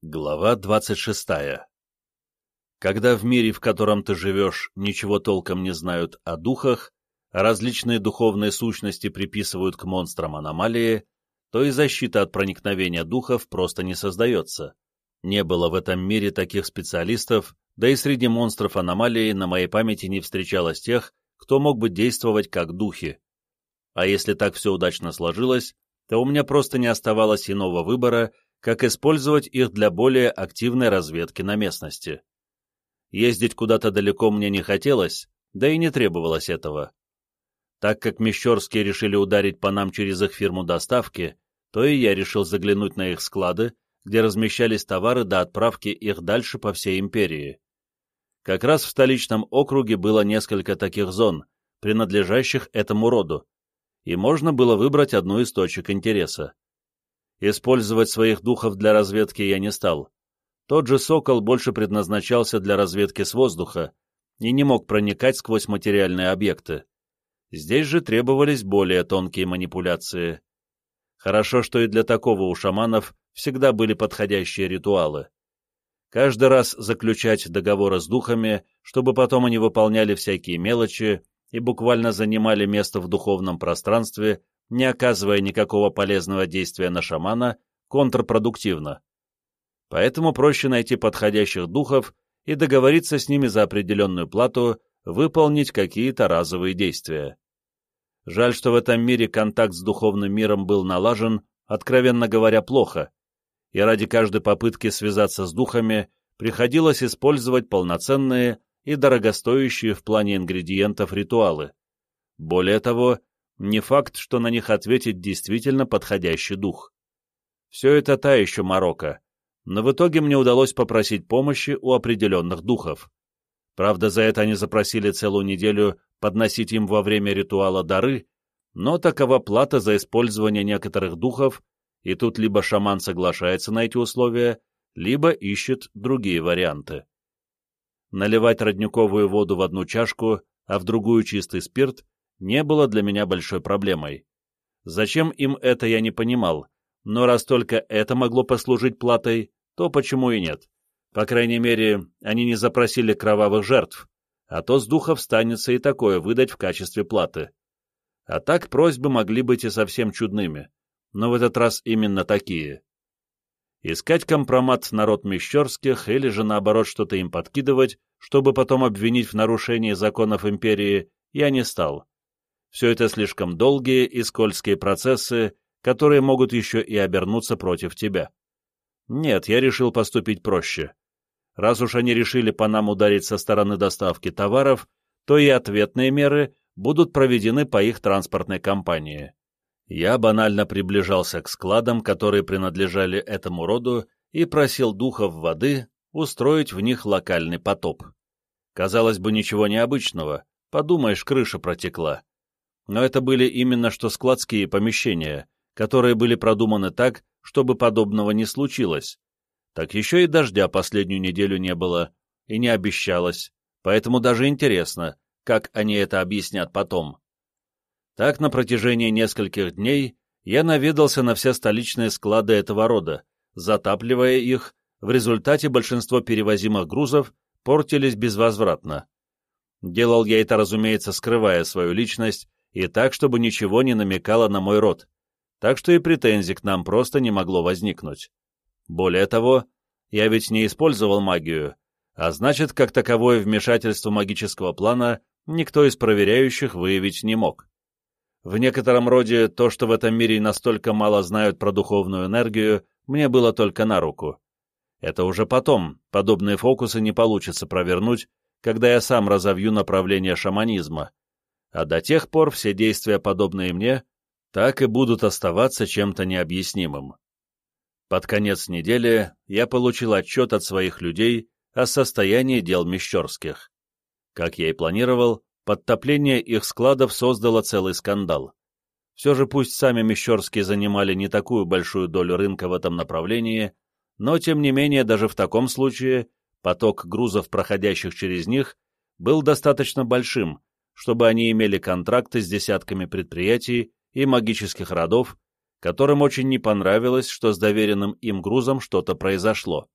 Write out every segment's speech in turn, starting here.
Глава 26. Когда в мире, в котором ты живешь, ничего толком не знают о духах, а различные духовные сущности приписывают к монстрам аномалии, то и защита от проникновения духов просто не создается. Не было в этом мире таких специалистов, да и среди монстров аномалии на моей памяти не встречалось тех, кто мог бы действовать как духи. А если так все удачно сложилось, то у меня просто не оставалось иного выбора, как использовать их для более активной разведки на местности. Ездить куда-то далеко мне не хотелось, да и не требовалось этого. Так как Мещерские решили ударить по нам через их фирму доставки, то и я решил заглянуть на их склады, где размещались товары до отправки их дальше по всей империи. Как раз в столичном округе было несколько таких зон, принадлежащих этому роду, и можно было выбрать одну из точек интереса. Использовать своих духов для разведки я не стал. Тот же «Сокол» больше предназначался для разведки с воздуха и не мог проникать сквозь материальные объекты. Здесь же требовались более тонкие манипуляции. Хорошо, что и для такого у шаманов всегда были подходящие ритуалы. Каждый раз заключать договоры с духами, чтобы потом они выполняли всякие мелочи и буквально занимали место в духовном пространстве, не оказывая никакого полезного действия на шамана, контрпродуктивно. Поэтому проще найти подходящих духов и договориться с ними за определенную плату выполнить какие-то разовые действия. Жаль, что в этом мире контакт с духовным миром был налажен, откровенно говоря, плохо, и ради каждой попытки связаться с духами приходилось использовать полноценные и дорогостоящие в плане ингредиентов ритуалы. Более того, не факт, что на них ответит действительно подходящий дух. Все это та еще морока, но в итоге мне удалось попросить помощи у определенных духов. Правда, за это они запросили целую неделю подносить им во время ритуала дары, но такова плата за использование некоторых духов, и тут либо шаман соглашается на эти условия, либо ищет другие варианты. Наливать родниковую воду в одну чашку, а в другую чистый спирт не было для меня большой проблемой. Зачем им это, я не понимал, но раз только это могло послужить платой, то почему и нет? По крайней мере, они не запросили кровавых жертв, а то с духов станется и такое выдать в качестве платы. А так просьбы могли быть и совсем чудными, но в этот раз именно такие. Искать компромат народ Мещерских или же наоборот что-то им подкидывать, чтобы потом обвинить в нарушении законов империи, я не стал. Все это слишком долгие и скользкие процессы, которые могут еще и обернуться против тебя. Нет, я решил поступить проще. Раз уж они решили по нам ударить со стороны доставки товаров, то и ответные меры будут проведены по их транспортной компании. Я банально приближался к складам, которые принадлежали этому роду, и просил духов воды устроить в них локальный потоп. Казалось бы, ничего необычного, подумаешь, крыша протекла но это были именно что складские помещения, которые были продуманы так, чтобы подобного не случилось. Так еще и дождя последнюю неделю не было, и не обещалось, поэтому даже интересно, как они это объяснят потом. Так на протяжении нескольких дней я наведался на все столичные склады этого рода, затапливая их, в результате большинство перевозимых грузов портились безвозвратно. Делал я это, разумеется, скрывая свою личность и так, чтобы ничего не намекало на мой род, так что и претензий к нам просто не могло возникнуть. Более того, я ведь не использовал магию, а значит, как таковое вмешательство магического плана никто из проверяющих выявить не мог. В некотором роде то, что в этом мире настолько мало знают про духовную энергию, мне было только на руку. Это уже потом, подобные фокусы не получится провернуть, когда я сам разовью направление шаманизма, а до тех пор все действия, подобные мне, так и будут оставаться чем-то необъяснимым. Под конец недели я получил отчет от своих людей о состоянии дел Мещерских. Как я и планировал, подтопление их складов создало целый скандал. Все же пусть сами Мещерские занимали не такую большую долю рынка в этом направлении, но тем не менее даже в таком случае поток грузов, проходящих через них, был достаточно большим, чтобы они имели контракты с десятками предприятий и магических родов, которым очень не понравилось, что с доверенным им грузом что-то произошло.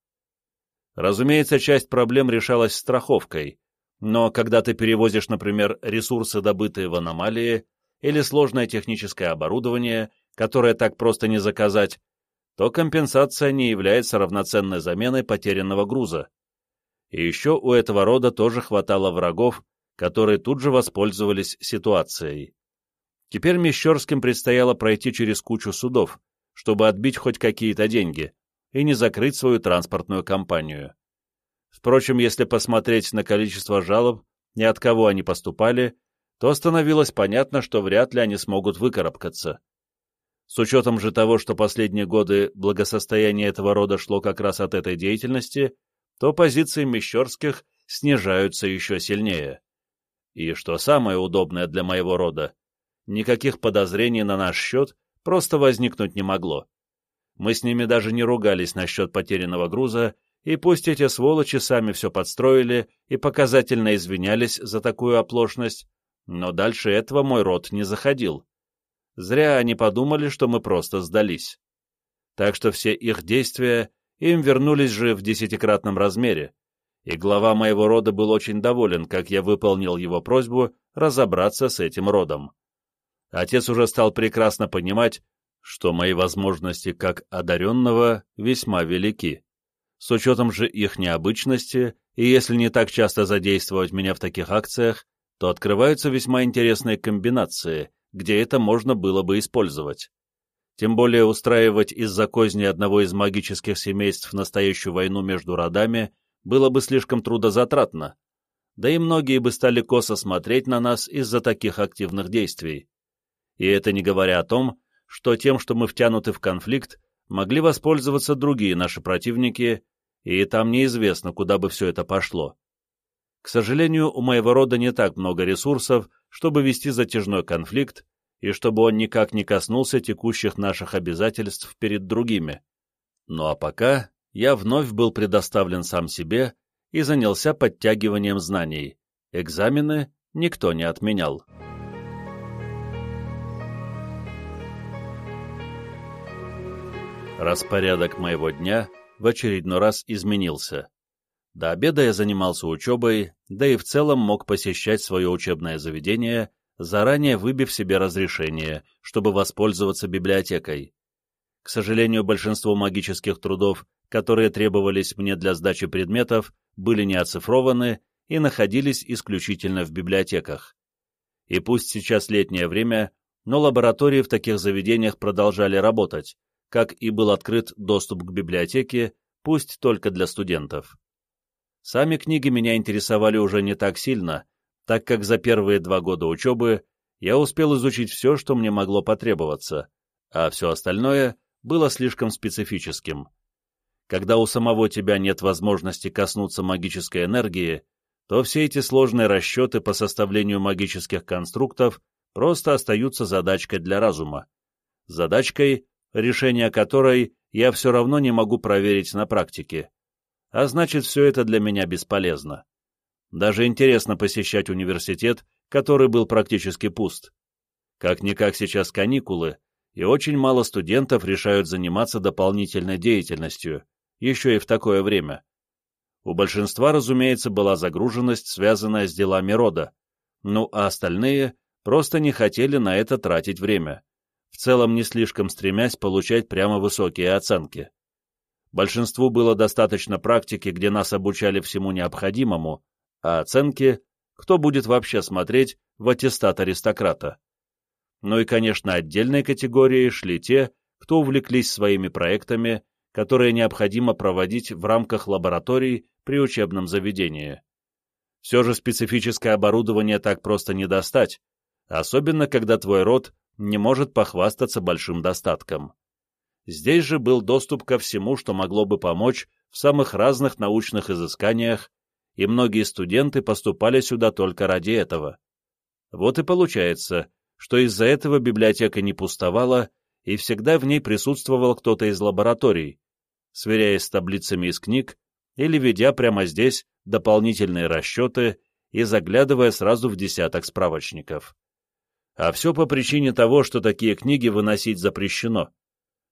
Разумеется, часть проблем решалась страховкой, но когда ты перевозишь, например, ресурсы, добытые в аномалии, или сложное техническое оборудование, которое так просто не заказать, то компенсация не является равноценной заменой потерянного груза. И еще у этого рода тоже хватало врагов, которые тут же воспользовались ситуацией. Теперь Мещерским предстояло пройти через кучу судов, чтобы отбить хоть какие-то деньги и не закрыть свою транспортную компанию. Впрочем, если посмотреть на количество жалоб и от кого они поступали, то становилось понятно, что вряд ли они смогут выкарабкаться. С учетом же того, что последние годы благосостояние этого рода шло как раз от этой деятельности, то позиции Мещерских снижаются еще сильнее. И что самое удобное для моего рода, никаких подозрений на наш счет просто возникнуть не могло. Мы с ними даже не ругались насчет потерянного груза, и пусть эти сволочи сами все подстроили и показательно извинялись за такую оплошность, но дальше этого мой род не заходил. Зря они подумали, что мы просто сдались. Так что все их действия им вернулись же в десятикратном размере, и глава моего рода был очень доволен, как я выполнил его просьбу разобраться с этим родом. Отец уже стал прекрасно понимать, что мои возможности как одаренного весьма велики. С учетом же их необычности, и если не так часто задействовать меня в таких акциях, то открываются весьма интересные комбинации, где это можно было бы использовать. Тем более устраивать из-за козни одного из магических семейств настоящую войну между родами было бы слишком трудозатратно, да и многие бы стали косо смотреть на нас из-за таких активных действий. И это не говоря о том, что тем, что мы втянуты в конфликт, могли воспользоваться другие наши противники, и там неизвестно, куда бы все это пошло. К сожалению, у моего рода не так много ресурсов, чтобы вести затяжной конфликт, и чтобы он никак не коснулся текущих наших обязательств перед другими. Ну а пока я вновь был предоставлен сам себе и занялся подтягиванием знаний. Экзамены никто не отменял. Распорядок моего дня в очередной раз изменился. До обеда я занимался учебой, да и в целом мог посещать свое учебное заведение, заранее выбив себе разрешение, чтобы воспользоваться библиотекой. К сожалению, большинство магических трудов, которые требовались мне для сдачи предметов, были не оцифрованы и находились исключительно в библиотеках. И пусть сейчас летнее время, но лаборатории в таких заведениях продолжали работать, как и был открыт доступ к библиотеке, пусть только для студентов. Сами книги меня интересовали уже не так сильно, так как за первые два года учебы я успел изучить все, что мне могло потребоваться, а все остальное было слишком специфическим. Когда у самого тебя нет возможности коснуться магической энергии, то все эти сложные расчеты по составлению магических конструктов просто остаются задачкой для разума. Задачкой, решение которой я все равно не могу проверить на практике а значит, все это для меня бесполезно. Даже интересно посещать университет, который был практически пуст. Как-никак сейчас каникулы, и очень мало студентов решают заниматься дополнительной деятельностью, еще и в такое время. У большинства, разумеется, была загруженность, связанная с делами рода, ну а остальные просто не хотели на это тратить время, в целом не слишком стремясь получать прямо высокие оценки. Большинству было достаточно практики, где нас обучали всему необходимому, а оценки, кто будет вообще смотреть в аттестат аристократа. Ну и, конечно, отдельной категорией шли те, кто увлеклись своими проектами, которые необходимо проводить в рамках лабораторий при учебном заведении. Все же специфическое оборудование так просто не достать, особенно когда твой род не может похвастаться большим достатком. Здесь же был доступ ко всему, что могло бы помочь в самых разных научных изысканиях, и многие студенты поступали сюда только ради этого. Вот и получается, что из-за этого библиотека не пустовала, и всегда в ней присутствовал кто-то из лабораторий, сверяясь с таблицами из книг или ведя прямо здесь дополнительные расчеты и заглядывая сразу в десяток справочников. А все по причине того, что такие книги выносить запрещено.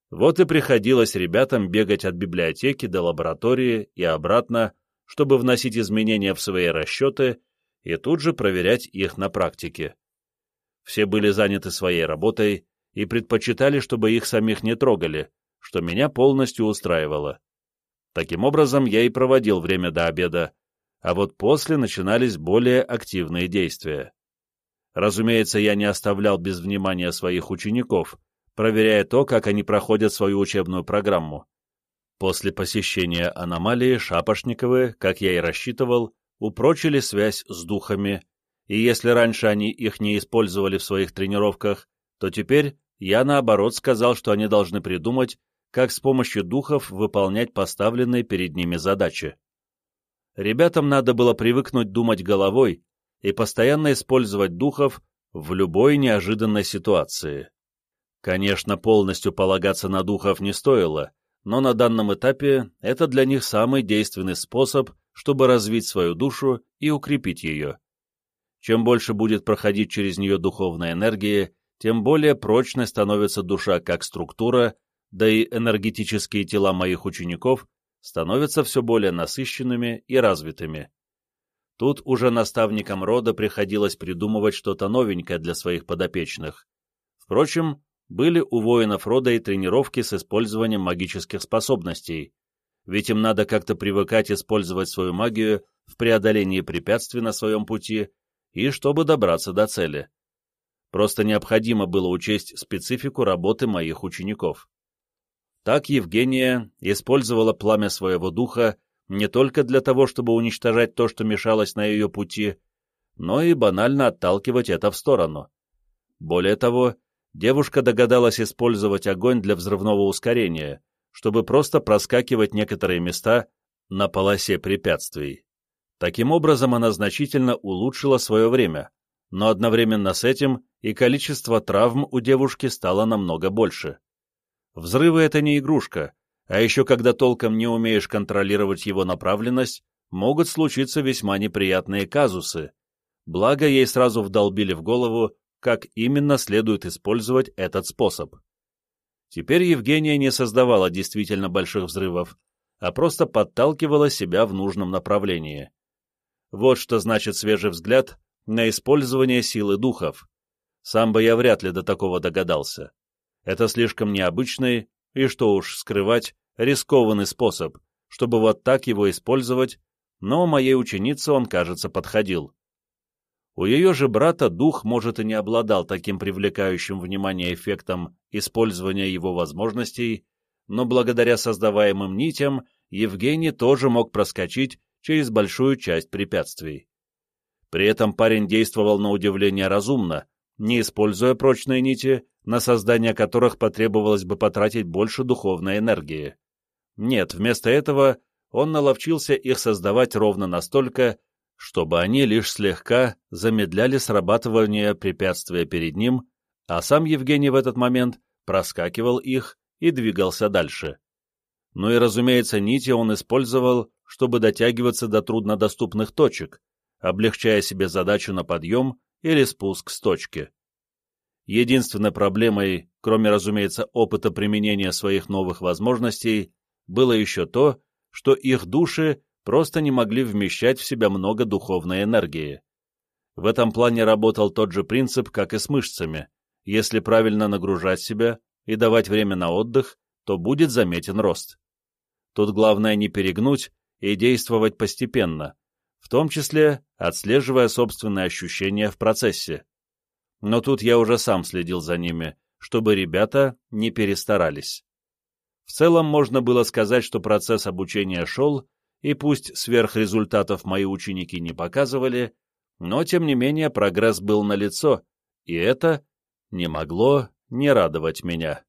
Вот и приходилось ребятам бегать от библиотеки до лаборатории и обратно, чтобы вносить изменения в свои расчеты и тут же проверять их на практике. Все были заняты своей работой и предпочитали, чтобы их самих не трогали, что меня полностью устраивало. Таким образом, я и проводил время до обеда, а вот после начинались более активные действия. Разумеется, я не оставлял без внимания своих учеников, проверяя то, как они проходят свою учебную программу. После посещения аномалии Шапошниковы, как я и рассчитывал, упрочили связь с духами, и если раньше они их не использовали в своих тренировках, то теперь я, наоборот, сказал, что они должны придумать, как с помощью духов выполнять поставленные перед ними задачи. Ребятам надо было привыкнуть думать головой и постоянно использовать духов в любой неожиданной ситуации. Конечно, полностью полагаться на духов не стоило, но на данном этапе это для них самый действенный способ, чтобы развить свою душу и укрепить ее. Чем больше будет проходить через нее духовная энергия, тем более прочной становится душа как структура, да и энергетические тела моих учеников становятся все более насыщенными и развитыми. Тут уже наставникам рода приходилось придумывать что-то новенькое для своих подопечных. Впрочем, были у воинов рода и тренировки с использованием магических способностей, ведь им надо как-то привыкать использовать свою магию в преодолении препятствий на своем пути и чтобы добраться до цели. Просто необходимо было учесть специфику работы моих учеников. Так Евгения использовала пламя своего духа не только для того, чтобы уничтожать то, что мешалось на ее пути, но и банально отталкивать это в сторону. Более того, девушка догадалась использовать огонь для взрывного ускорения, чтобы просто проскакивать некоторые места на полосе препятствий. Таким образом, она значительно улучшила свое время, но одновременно с этим и количество травм у девушки стало намного больше. Взрывы — это не игрушка, а еще когда толком не умеешь контролировать его направленность, могут случиться весьма неприятные казусы. Благо, ей сразу вдолбили в голову, как именно следует использовать этот способ. Теперь Евгения не создавала действительно больших взрывов, а просто подталкивала себя в нужном направлении. Вот что значит свежий взгляд на использование силы духов. Сам бы я вряд ли до такого догадался. Это слишком необычный и, что уж скрывать, рискованный способ, чтобы вот так его использовать, но моей ученице он, кажется, подходил. У ее же брата дух, может, и не обладал таким привлекающим внимание эффектом использования его возможностей, но благодаря создаваемым нитям Евгений тоже мог проскочить через большую часть препятствий. При этом парень действовал на удивление разумно, не используя прочные нити, на создание которых потребовалось бы потратить больше духовной энергии. Нет, вместо этого он наловчился их создавать ровно настолько, чтобы они лишь слегка замедляли срабатывание препятствия перед ним, а сам Евгений в этот момент проскакивал их и двигался дальше. Ну и, разумеется, нити он использовал, чтобы дотягиваться до труднодоступных точек, облегчая себе задачу на подъем или спуск с точки. Единственной проблемой, кроме, разумеется, опыта применения своих новых возможностей, было еще то, что их души просто не могли вмещать в себя много духовной энергии. В этом плане работал тот же принцип, как и с мышцами. Если правильно нагружать себя и давать время на отдых, то будет заметен рост. Тут главное не перегнуть и действовать постепенно, в том числе отслеживая собственные ощущения в процессе. Но тут я уже сам следил за ними, чтобы ребята не перестарались. В целом можно было сказать, что процесс обучения шел, и пусть сверхрезультатов мои ученики не показывали, но тем не менее прогресс был налицо, и это не могло не радовать меня.